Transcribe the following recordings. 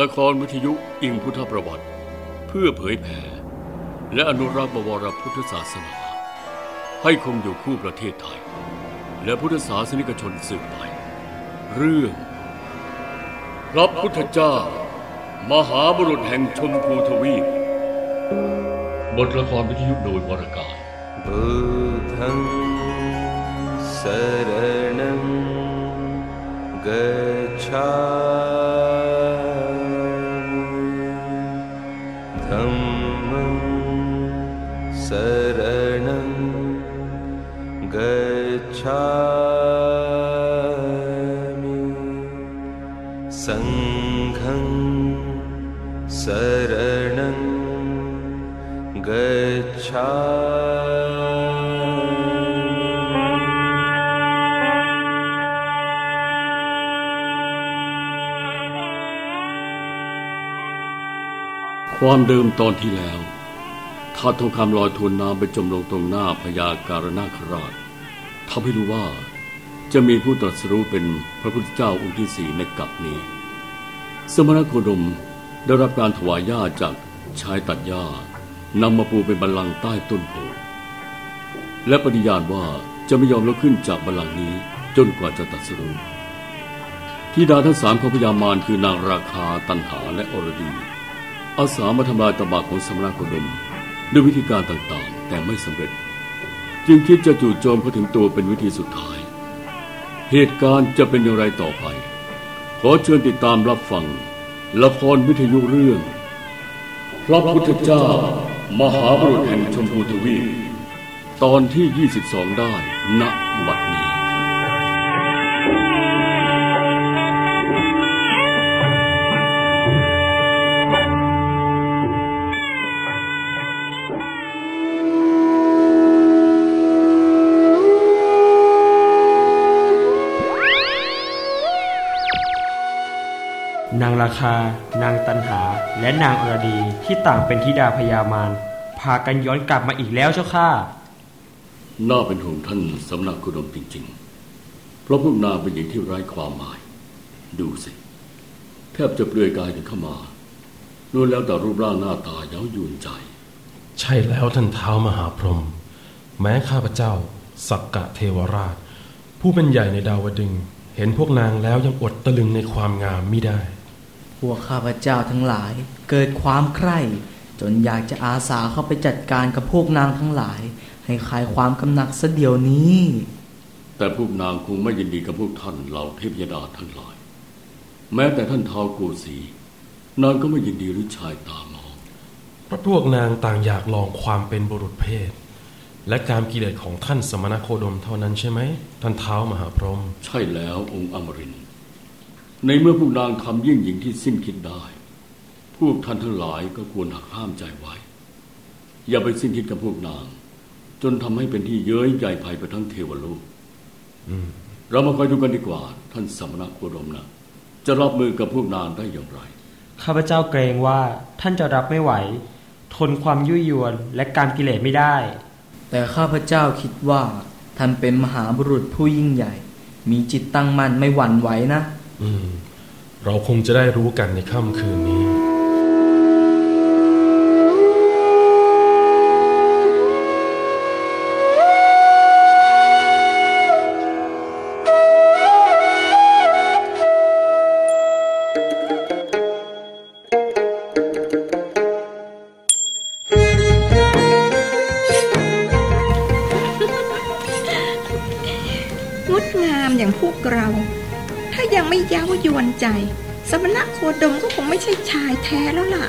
ละครวิทยุอิงพุทธประวัติ เพื่อเผยแผ่และอนุรักษ์บวรพุทธศาสนา ให้คงอยู่คู่ประเทศไทย และพุทธศาสนิกชนสืบไป เรื่อง พระพุทธเจ้า มหาบุรุษแห่งชมพูทวีปบทละครวิทยุโดยวรการบูทังสรนังกัจฉา धम्मं शरणं गच्छामि। सङ्घं शरणं गच्छामि ความเดิมตอนที่แล้วท้าทองคำลอยทวนน้ำไปจมลงตรงหน้าพญาการนาคราชทำให้รู้ว่าจะมีผู้ตรัสรู้เป็นพระพุทธเจ้าองค์ที่สี่ในกับนี้ สมณโคดมได้รับการถวายหญ้าจากชายตัดหญ้านำมาปูเป็นบัลลังก์ใต้ต้นโพธิ์และปฏิญาณว่าจะไม่ยอมลุกขึ้นจากบัลลังก์นี้จนกว่าจะตรัสรู้ธิดาทั้งสามของพญามารคือนางราคาตันหาและอรดี อาสามาทำลายตบะของสมณโคดมด้วยวิธีการต่างๆ แต่ไม่สำเร็จ จึงคิดจะจู่โจมเขาถึงตัวเป็นวิธีสุดท้าย เหตุการณ์จะเป็นอย่างไรต่อไป ขอเชิญติดตามรับฟัง ละครวิทยุเรื่อง พระพุทธเจ้ามหาบุรุษแห่งชมพูทวีปตอนที่ 22 ได้ณบัดนี้ ราคา นางตันหา และนางอรดีที่ต่างเป็นธิดาพญามารพากันย้อนกลับมาอีกแล้วเจ้าค่ะน่าเป็นห่วงท่านสำนักกุดมจริง ๆ เพราะพวกนางเป็นหญิงที่ไร้ความหมาย ดูสิ แทบจะเปลือยกายกันเข้ามาล้วนแล้วแต่รูปร่างหน้าตาเย้ายวนใจ ใช่แล้วท่านเท้ามหาพรหมแม้ข้าพเจ้า สักกะเทวราช ผู้เป็นใหญ่ในดาวดึงส์เห็นพวกนางแล้วยังอดตะลึงในความงามมิได้พ วกข้าพเจ้าทั้งหลาย เกิดความใคร่จนอยากจะอาสาเข้าไปจัดการกับพวกนางทั้งหลาย ให้คลายความกำหนักซะเดี๋ยวนี้ แต่พวกนางคงไม่ยินดีกับพวกท่านเหล่าเทพยดาทั้งหลาย แม้แต่ท่านท้าวกูสีนางก็ไม่ยินดีหรือชายตามองเพราะพวกนางต่างอยากลองความเป็นบุรุษเพศ และการกิเลสของท่านสมณโคดมเท่านั้นใช่ไหม ท่านเท้ามหาพรหมใช่แล้วองค์อมรินทร์ ในเมื่อพวกนางทำยิ่งหญิงที่สิ้นคิดได้ พวกท่านทั้งหลายก็ควรหักห้ามใจไว้ อย่าไปสิ้นคิดกับพวกนาง จนทำให้เป็นที่เย้ยใหญ่ภัยไปทั้งเทวโลกเรามาคอยดูกันดีกว่า ท่านสมณโคดมนะจะรับมือกับพวกนางได้อย่างไร ข้าพเจ้าเกรงว่าท่านจะรับไม่ไหว ทนความยุ่ยยวนและการกิเลสไม่ได้ แต่ข้าพเจ้าคิดว่าท่านเป็นมหาบุรุษผู้ยิ่งใหญ่ มีจิตตั้งมั่นไม่หวั่นไหวนะอืม เราคงจะได้รู้กันในค่ำคืนนี้ ใจสมณะโคดมก็คงไม่ใช่ชายแท้แล้วล่ะ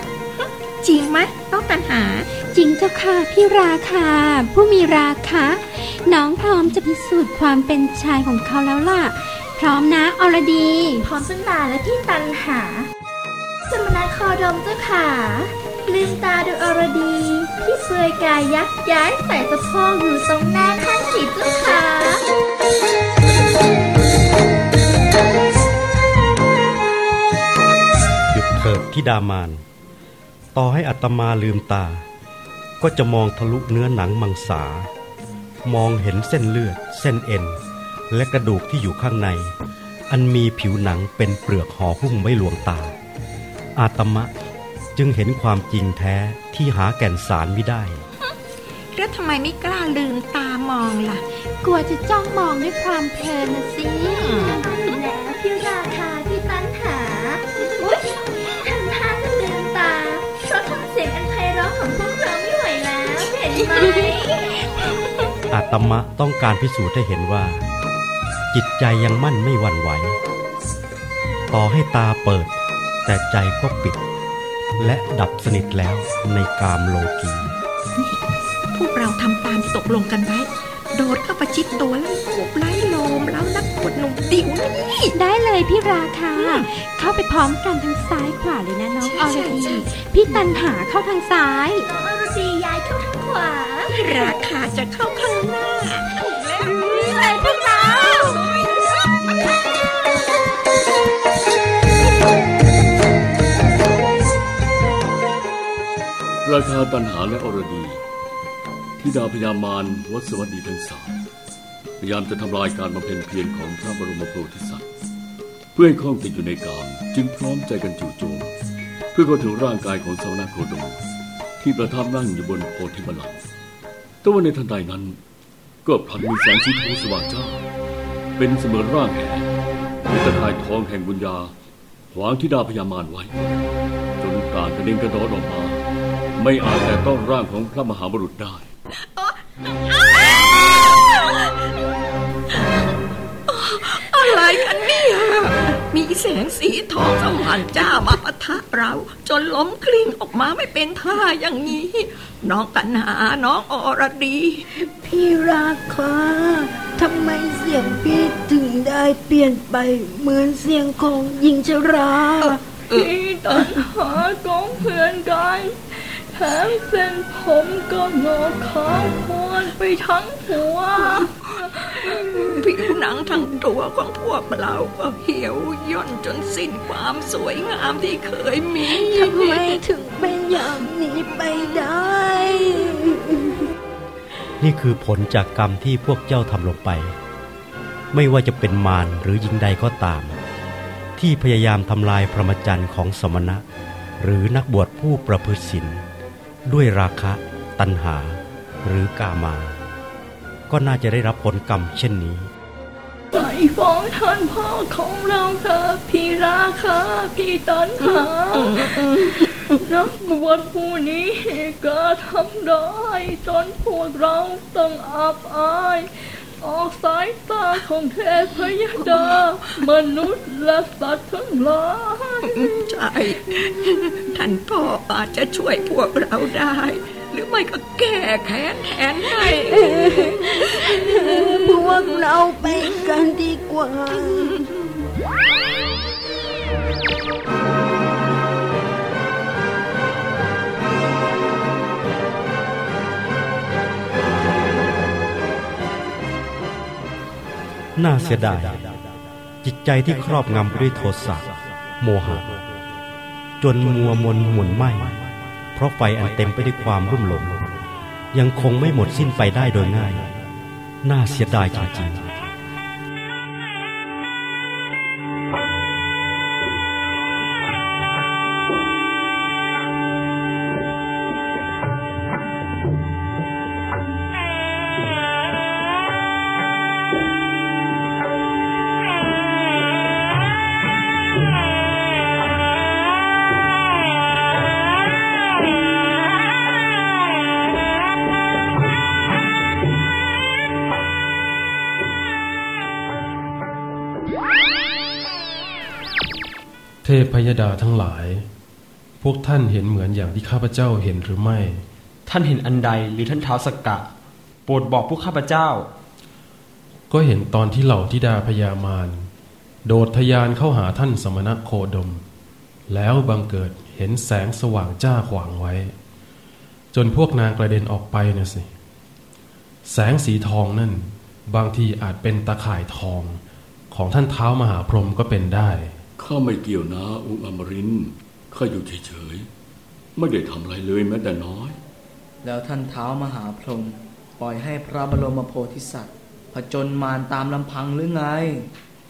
จริงไหมต้องตันหา จริงเจ้าค่ะพี่ราคาผู้มีราคะ น้องพร้อมจะพิสูจน์ความเป็นชายของเขาแล้วล่ะ พร้อมนะอรดี พร้อมสนานและที่ตันหา สมณคอดมเจ้าขาลืมตาดูอรดีที่เปลือยกายยักย้ายใส่สะโพกอยู่ตรงหน้าท่านสิเจ้าขา ดเถิดที่ดามานต่อให้อัตมาลืมตา ก็จะมองทะลุเนื้อหนังมังสามองเห็นเส้นเลือด เส้นเอ็น และกระดูกที่อยู่ข้างใน อันมีผิวหนังเป็นเปลือกห่อหุ้มไว้ลวงตา อาตมะจึงเห็นความจริงแท้ที่หาแก่นสารไม่ได้แล้วทำไมไม่กล้าลืมตามองล่ะ กลัวจะจ้องมองด้วยความเพลินนะสิแล้วพี่ราคา อาตมะต้องการพิสูจน์ให้เห็นว่า จิตใจยังมั่นไม่หวั่นไหว ต่อให้ตาเปิด แต่ใจก็ปิด และดับสนิทแล้วในกามโลกีพวกเราทำตามที่ตกลงกันไว้ โดดเข้าประชิดตัวแล้วโอบไล้โลมแล้วนักบวชหนุ่มติ๋วนี่ได้เลยพี่ราคาเข้าไปพร้อมกันทางซ้ายขวาเลยนะน้องใช่อรใช่ดีใช่พี่ตันหาเข้าทางซ้ายน้องอรดีย้ายเข้าทางขวา ราคาจะเข้าข้างหน้า ราคาตันหาและอรดีที่ดาพยามารวัดสวัสดีทั้งสามพยายามจะทำลายการบำเพ็ญเพียรของพระบรมโพธิสัตว์ เพื่อให้คล้องติดอยู่ในกามจึงพร้อมใจกันจู่โจมเพื่อเข้าถึงร่างกายของสมณโคดมที่ประทับนั่งอยู่บนโพธิบัลลังก์แต่ว่าในทันใดนั้น ก็พลันมีแสงสีทองสว่างจ้าเป็นเสมือนร่างแหมีตะข่ายทองแห่งบุญญาขวางที่ดาพยามารไว้ จนการกระเด็นกระดอนออกมา ไม่อาจแต่ต้องร่างของพระมหาบุรุษได้ อะไรกันเนี่ย มีแสงสีทองสว่างจ้ามาปะทะเรา จนล้มกลิ้งออกมาไม่เป็นท่าอย่างนี้ น้องกันหาน้องอรดี พี่ราคาทำไมเสียงพี่ถึงได้เปลี่ยนไปเหมือนเสียงของหญิงชรา พี่ตันหาของเพื่อนกัน แถมเส้นผมก็งอกขาวโพนไปทั้งหัว ผิวหนังทั้งตัวของพวกเราก็เหี่ยวย่นจนสิ้นความสวยงามที่เคยมีทำไมถึงเป็นอย่างนี้ไปได้ นี่คือผลจากกรรมที่พวกเจ้าทำลงไป ไม่ว่าจะเป็นมารหรือหญิงใดก็ตาม ที่พยายามทำลายพรหมจรรย์ของสมณะ หรือนักบวชผู้ประพฤติศีล ด้วยราคะ ตัณหา หรือกามา ก็น่าจะได้รับผลกรรมเช่นนี้ใส่ฟ้องท่านพ่อของเราเถอะพี่ราคาพี่ตันหานักบวชผู้นี้ก็ทำได้จนพวกเราต้องอับอาย ออกสายตาของเทพยดามนุษย์และสัตว์ทั้งหลายใช่ท่านพ่ออาจจะช่วยพวกเราได้ หรือไม่ก็แก้แค้นแทนให้พวกเราไปกันดีกว่า น่าเสียดาย จิตใจที่ครอบงำไปด้วยโทสะโมหะ จนมัวมนหมุนไหมเพราะไฟอันเต็มไปด้วยความรุ่มหลง ยังคงไม่หมดสิ้นไปได้โดยง่าย น่าเสียดายจริงๆ เทพพยดาทั้งหลาย พวกท่านเห็นเหมือนอย่างที่ข้าพเจ้าเห็นหรือไม่ ท่านเห็นอันใดหรือท่านเท้าสกกะ โปรดบอกพวกข้าพเจ้า ก็เห็นตอนที่เหล่าธิดาพยามารโดดทะยานเข้าหาท่านสมณะโคดม แล้วบังเกิดเห็นแสงสว่างจ้าขวางไว้ จนพวกนางกระเด็นออกไปนะสิ แสงสีทองนั่น บางทีอาจเป็นตะข่ายทองของท่านเท้ามหาพรหมก็เป็นได้ ข้าไม่เกี่ยวนะองค์อมรินทร์ข้าอยู่เฉยๆไม่ได้ทำอะไรเลยแม้แต่น้อย แล้วท่านเท้ามหาพรหมปล่อยให้พระบรมโพธิสัตว์ผจญมารตามลำพังหรือไง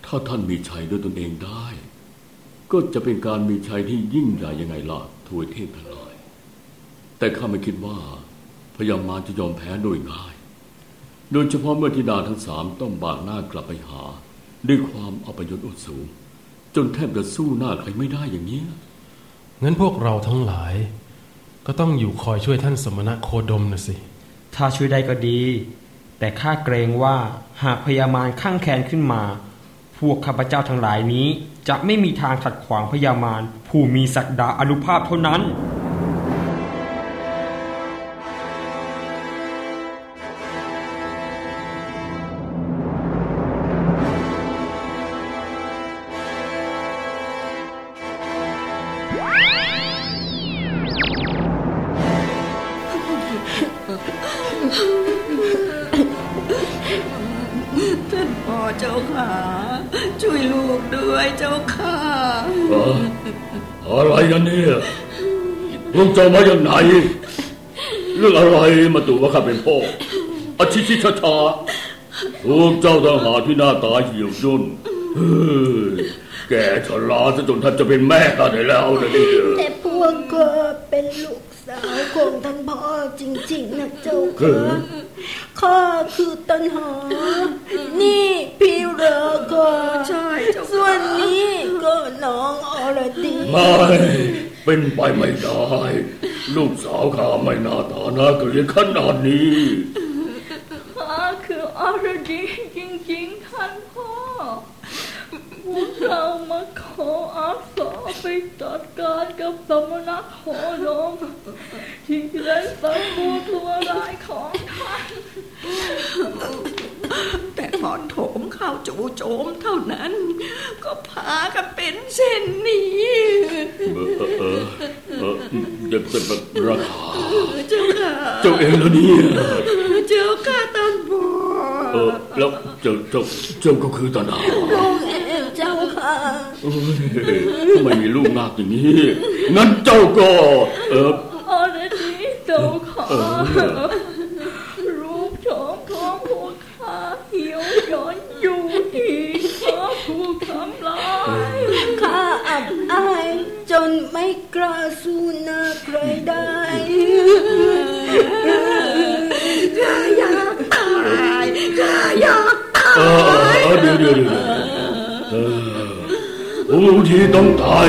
ถ้าท่านมีชัยด้วยตนเองได้ก็ก็จะเป็นการมีชัยที่ยิ่งใหญ่ยังไงล่ะทวยเทพทั้งหลายแต่ข้าไม่คิดว่าพยามารจะยอมแพ้โดยง่าย โดยเฉพาะเมื่อธิดาทั้งสามต้องบากหน้ากลับไปหา ด้วยความอัปยศอดสูง จนแทบจะสู้หน้าใครไม่ได้อย่างนี้ยงั้นพวกเราทั้งหลาย ก็ต้องอยู่คอยช่วยท่านสมณะโคดมนะสิ ถ้าช่วยได้ก็ดี แต่ข้าเกรงว่าหากพยามารข้างแคนขึ้นมา พวกข้าพเจ้าทั้งหลายนี้ จะไม่มีทางขัดขวางพยามารผู้มีศักดาอนุภาพเท่านั้น ท่านพ่อเจ้าค่ะช่วยลูกด้วยเจ้าค่ะอะไรกันเนี่ยพวกเจ้ามาจากไหนเรื่องอะไรมาตู่ว่าข้าเป็นพ่ออาชิชิชาชาพวกเจ้าทหารที่หน้าตาเหี่ยวย่นเฮ้ย แกชราซะจนท่านจะเป็นแม่ข้าได้แล้วนะเนี่ยแต่พวกก็เป็นลูกสาวของท่านพ่อจริง ๆ นะเจ้าค่ะข้าคือตันหา นี่พี่เรอก็ใช่เจ้าค่ะส่วนนี้ก็น้องอรดีไม่เป็นไปไม่ได้ ลูกสาวข้าไม่น่าตาน่าเกลียดขนาดนี้ ข้าคืออรดีจริงๆท่านพ่อ พวกเรามาขออาสา ไปจัดการกับสมณะโคดมที่เล่นตะกูตัวร้ายของท่าน แต่พอโถมเข้าจู่โจมเท่านั้น ก็พากันเป็นเช่นนี้เออเออเออเด็กเป็นแบราคาเจ้าค่ะเจ้าเองแล้วนี่เจ้าค่ะท่านพ่อเออแล้วเจ้าเจ้าเจ้าก็คือตานาลูก เองเจ้าค่ะเอ้ยทำไมมีลูกนาคอย่างนี้ งั้นเจ้าก็ เออ อรดีเจ้าค่ะ ที่ต้องตาย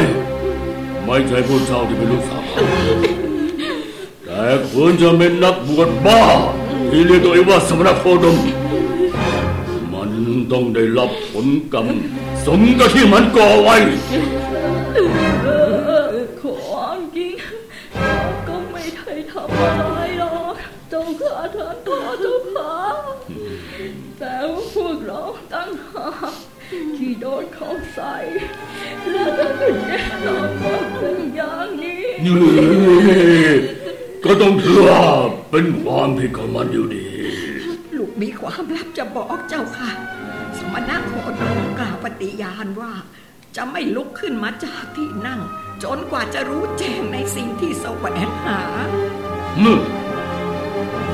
ไม่ใช่ผู้เจ้าที่เป็นลูกสาวแต่ควรจะเป็นนักบวชบ้า ที่เรียกตัวเองว่าสมณโคดม มันต้องได้รับผลกรรม สมกับที่มันก่อไว้ความจริงก็ไม่เคยทำอะไรหรอกเจ้าข้าท่านพ่อเจ้าค่ะแต่ว่าพวกเราตั้งห ที่โดนเขาใส่แล้วก็แย่นอนมาเป็นอย่างนี้ก็ต้องถือว่าเป็นความผิดของมันอยู่ดี ลูกมีความลับจะบอกเจ้าค่ะ สมณะโคดมกล่าวปฏิญาณว่า จะไม่ลุกขึ้นมาจากที่นั่ง จนกว่าจะรู้แจ้งในสิ่งที่แสวงหามึง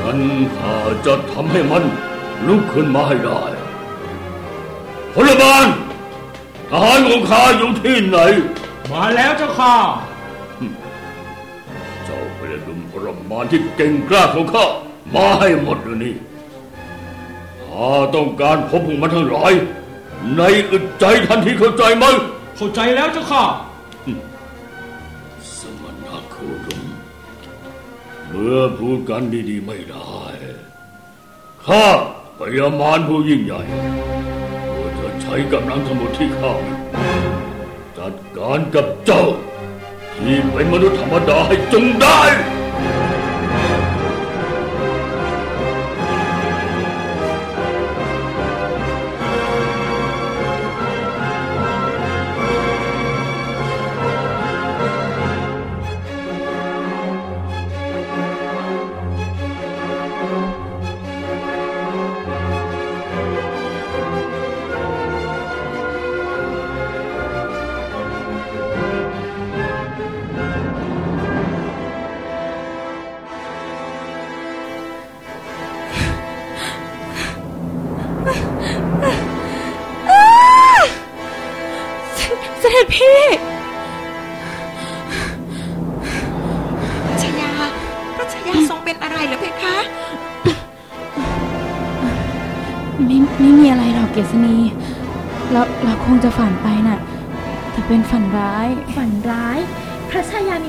งั้นข้าจะทำให้มันลุกขึ้นมาให้ได้ พลบาลทหารของข้าอยู่ที่ไหน มาแล้วเจ้าค่ะ เจ้าไปดุมพลบาลที่เก่งกล้าของข้ามาให้หมดเดี๋ยวนี้ข้าต้องการพบพวกมันทั้งหลาย ในอึดใจทันทีเข้าใจไหมเข้าใจแล้วเจ้าค่ะ สมณะโคดมเมื่อพูดกันดีๆไม่ได้ ข้าพยามารผู้ยิ่งใหญ่ ใช้กำลังทั้งหมดที่ข้ามีจัดการกับเจ้า ที่เป็นมนุษย์ธรรมดาให้จงได้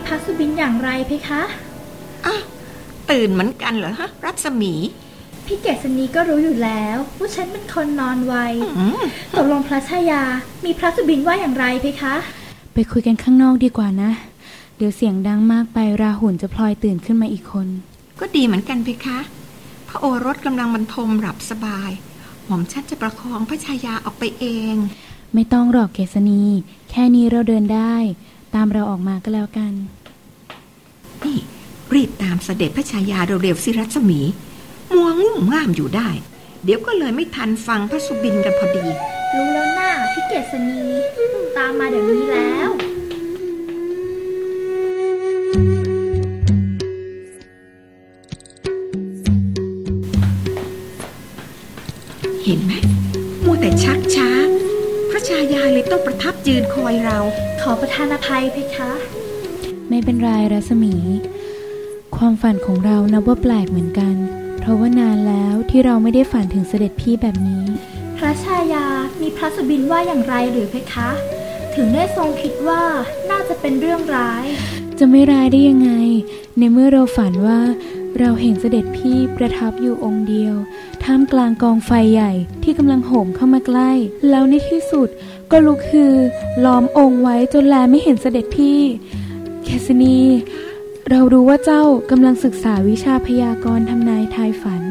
พัสบินอย่างไรเพคะอะตื่นเหมือนกันเหรอฮะ รัศมี พี่เกษณีก็รู้อยู่แล้วว่าฉันเป็นคนนอนไวอืมตกลงพระชายา มีพระสุบินว่าอย่างไรเพคะ ไปคุยกันข้างนอกดีกว่านะ เดี๋ยวเสียงดังมากไปราหุลจะพลอยตื่นขึ้นมาอีกคน ก็ดีเหมือนกันเพคะ พระโอรสกำลังบรรทมหลับสบาย หม่อมชันจะประคองพระชายาออกไปเอง ไม่ต้องหรอกเกษณี แค่นี้เราเดินได้ ตามเราออกมาก็แล้วกัน นี่ รีบตามเสด็จพระชายาเร็วๆสิรัศมี มัวงุ่มง่ามอยู่ได้ เดี๋ยวก็เลยไม่ทันฟังพระสุบินกันพอดี รู้แล้วน่าพี่เกษณีตามมาเดี๋ยวนี้แล้วเห็นไหมมัวแต่ชักช้า พระชายาเลยต้องประทับยืนคอยเรา ขอประทานอภัยเพคะ ไม่เป็นไรรัศมี ความฝันของเรานับว่าแปลกเหมือนกัน เพราะว่านานแล้วที่เราไม่ได้ฝันถึงเสด็จพี่แบบนี้ พระชายามีพระสุบินว่าอย่างไรหรือเพคะ ถึงได้ทรงคิดว่าน่าจะเป็นเรื่องร้าย จะไม่ร้ายได้ยังไง ในเมื่อเราฝันว่าเราเห็นเสด็จพี่ประทับอยู่องค์เดียว ท่ามกลางกองไฟใหญ่ที่กำลังโหมเข้ามาใกล้ แล้วในที่สุดก็ลุกคือ ล้อมองค์ไว้จนแลไม่เห็นเสด็จพี่ แคสนี เรารู้ว่าเจ้ากำลังศึกษาวิชาพยากรณ์ทำนายทายฝัน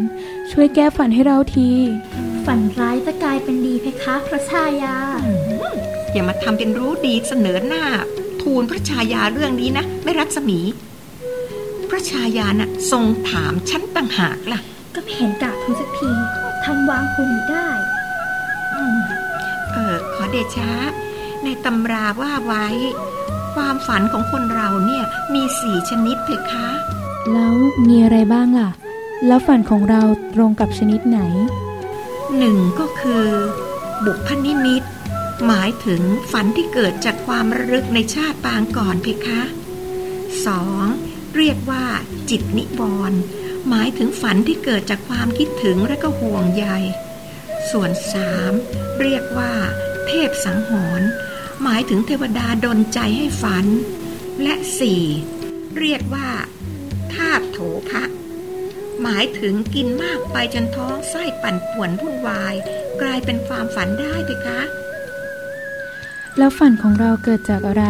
ช่วยแก้ฝันให้เราที ฝันร้ายจะกลายเป็นดีเพคะพระชายา อย่ามาทำเป็นรู้ดีเสนอหน้า ทูลพระชายาเรื่องนี้นะ ไม่รัศมี พระชายาน่ะทรงถามฉันต่างหากล่ะ ก็ไม่เห็นกราบทูลสักทีทำวางภูมิอยู่ได้ เออขอเดชะ ในตำราว่าไว้ ความฝันของคนเราเนี่ยมีสี่ชนิดเพคะ แล้วมีอะไรบ้างล่ะ แล้วฝันของเราตรงกับชนิดไหนหนึ่งก็คือ บุพนิมิต หมายถึงฝันที่เกิดจากความระลึกในชาติปางก่อนเพคะสองเรียกว่าจิตนิวรณ์ หมายถึงฝันที่เกิดจากความคิดถึงและก็ห่วงใย ส่วนสามเรียกว่า เทพสังหรณ์หมายถึงเทวดาดลใจให้ฝัน และสี่เรียกว่าธาตุโถพะหมายถึงกินมากไปจนท้องไส้ปั่นป่วนวุ่นวาย กลายเป็นความฝันได้เพคะ แล้วฝันของเราเกิดจากอะไร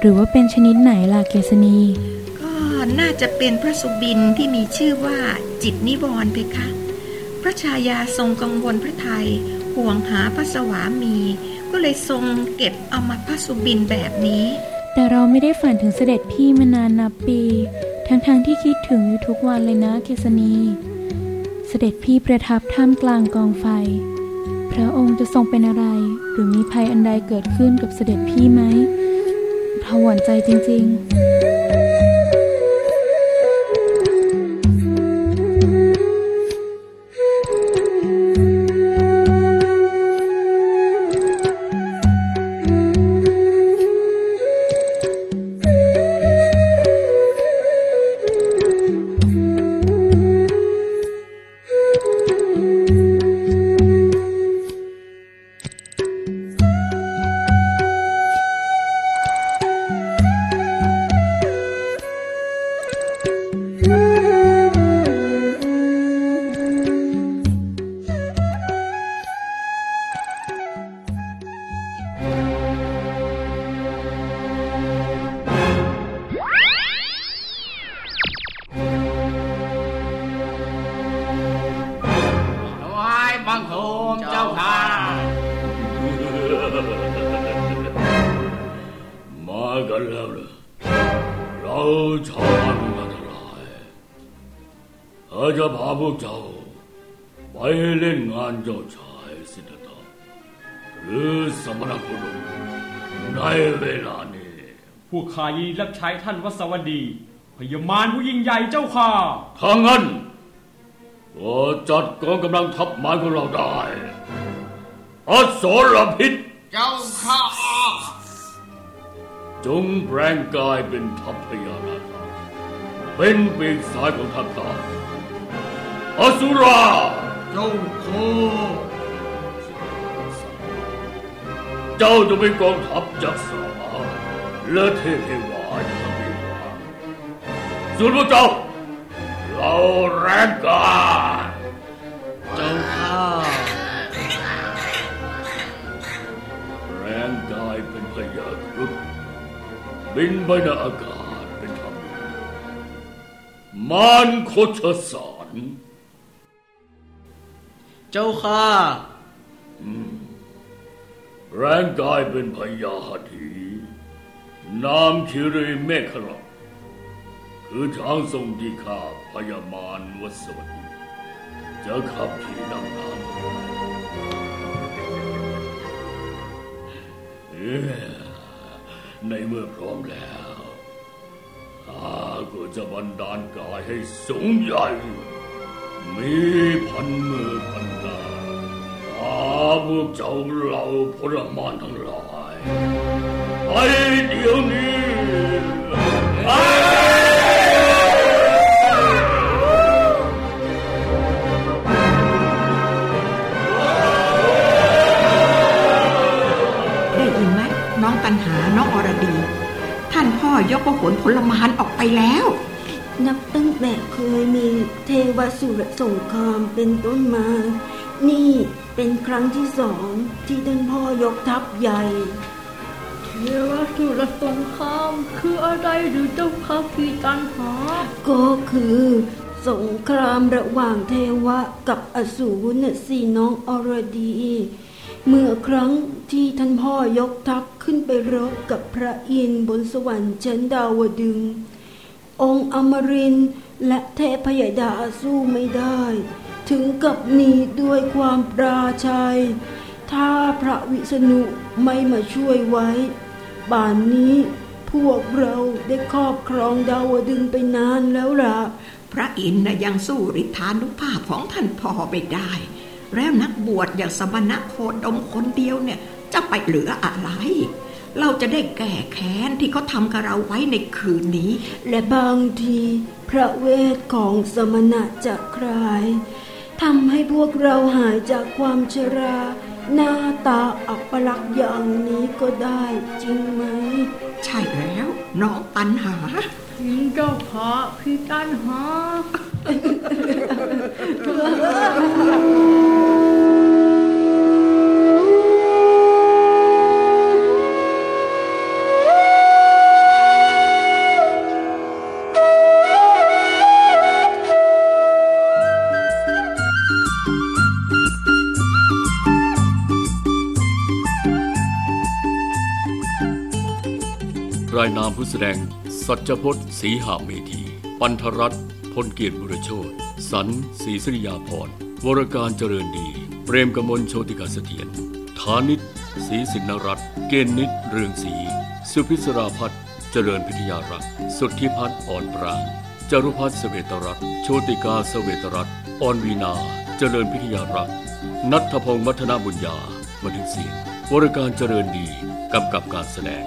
หรือว่าเป็นชนิดไหนล่ะเกษณี็น่าจะเป็นพระสุบินที่มีชื่อว่าจิตนิวรณ์เพคะ พระชายาทรงกังวลพระไทยห่วงหาพระสวามี ก็เลยทรงเก็บเอามาพระสุบินแบบนี้ แต่เราไม่ได้ฝันถึงเสด็จพี่มานานนับปี ทั้งๆทที่คิดถึงอยู่ทุกวันเลยนะเกษณีเสด็จพี่ประทับท่ามกลางกองไฟ พระองค์จะทรงเป็นอะไร หรือมีภัยอันใดเกิดขึ้นกับเสด็จพี่ไหมผหวนใจจริง ๆ จ้าค่ะมากันแล้วเหรอเราชาวบ้านมาทั้งหลายเราจะพาพวกเจ้าไปเล่นงานเจ้าชายสิทธัตถะหรือสมณโคดมในเวลานี้พวกข้ายินดีรับใช้ท่านวสวัสดีพยามารผู้ยิ่งใหญ่เจ้าค่ะถ้างั้นก็จัดกองกำลังทัพมารของเราได้ อสรพิษ เจ้าค่ะจงแปลงกายเป็นทัพพญานาคาเป็นปีกซ้ายของทัพตาอสุราเจ้าค่ะพเจ้าจะเป็นกองทัพยักษ์สาและเทพเทวาจะทำให้วางส่วนพวกเจ้าเราแรงกาจเจ้าายเป็นพยาครุฑบินไปในอากาศเป็นธรรมมารโคชสารเจ้าค่ะแรงกายเป็นพยาหถีนามคิริเมฆลกคือช้างทรงที่ข้าพยามารวสวัสดีจะขับขี่นำทา ในเมื่อพร้อมแล้วข้าก็จะบันดาลกายให้สูงใหญ่ มีพันมือพันตาอาพวกเจ้าเหล่าพลมานทั้งหลายไปเดี๋ยวนี้ ยกพหลผลมานออกไปแล้ว นับตั้งแต่เคยมีเทวสุรสงครามเป็นต้นมา นี่เป็นครั้งที่สองที่ท่านพ่อยกทัพใหญ่ เทวสุรสงครามคืออะไรหรือเจ้าค่ะพี่ตันหาก็คือสงครามระหว่างเทวะกับอสูรน่ะสิน้องอรดี เมื่อครั้งที่ท่านพ่อยกทัพขึ้นไปรบกับพระอินทร์บนสวรรค์ชั้นดาวดึง องค์อมรินและเทพยดาสู้ไม่ได้ ถึงกับหนีด้วยความปราชัย ถ้าพระวิษณุไม่มาช่วยไว้ป่านนี้พวกเราได้ครอบครองดาวดึงไปนานแล้วล่ะ พระอินทร์ยังสู้ฤทธานุภาพของท่านพ่อไม่ได้ แล้วนักบวชอย่างสมณะโคดมคนเดียวเนี่ยจะไปเหลืออะไร เราจะได้แก้แค้นที่เขาทำกับเราไว้ในคืนนี้ และบางที พระเวทของสมณะจะคลายทำให้พวกเราหายจากความชรา หน้าตาอัปลักษณ์อย่างนี้ก็ได้จริงไหม ใช่แล้วน้องตันหาจริงเจ้าค่ะพี่ตันหา รายนามผู้แสดง สัจพจน์ศรีหาเมธี ปันธรัตน์พลเกียรติบุรโชตสันศรีสริยาพร วรการเจริญดี เปรมกมลโชติกาเสถียรฐานิตศรีสินรัตน์เกณฑ์นิตเรืองศรี สุพิศราพัฒน์เจริญพิทยารักษ์ สุทธิพัฒน์อ่อนปรางจรุพัฒน์เสเวตรัตน์โชติกาเสเวตรัตน์อ่อนวีนา เจริญพิทยารักษ์ นัทพงศ์มัฒนาบุญญาบันทึกเสียงวรการเจริญดี กำกับการแสดง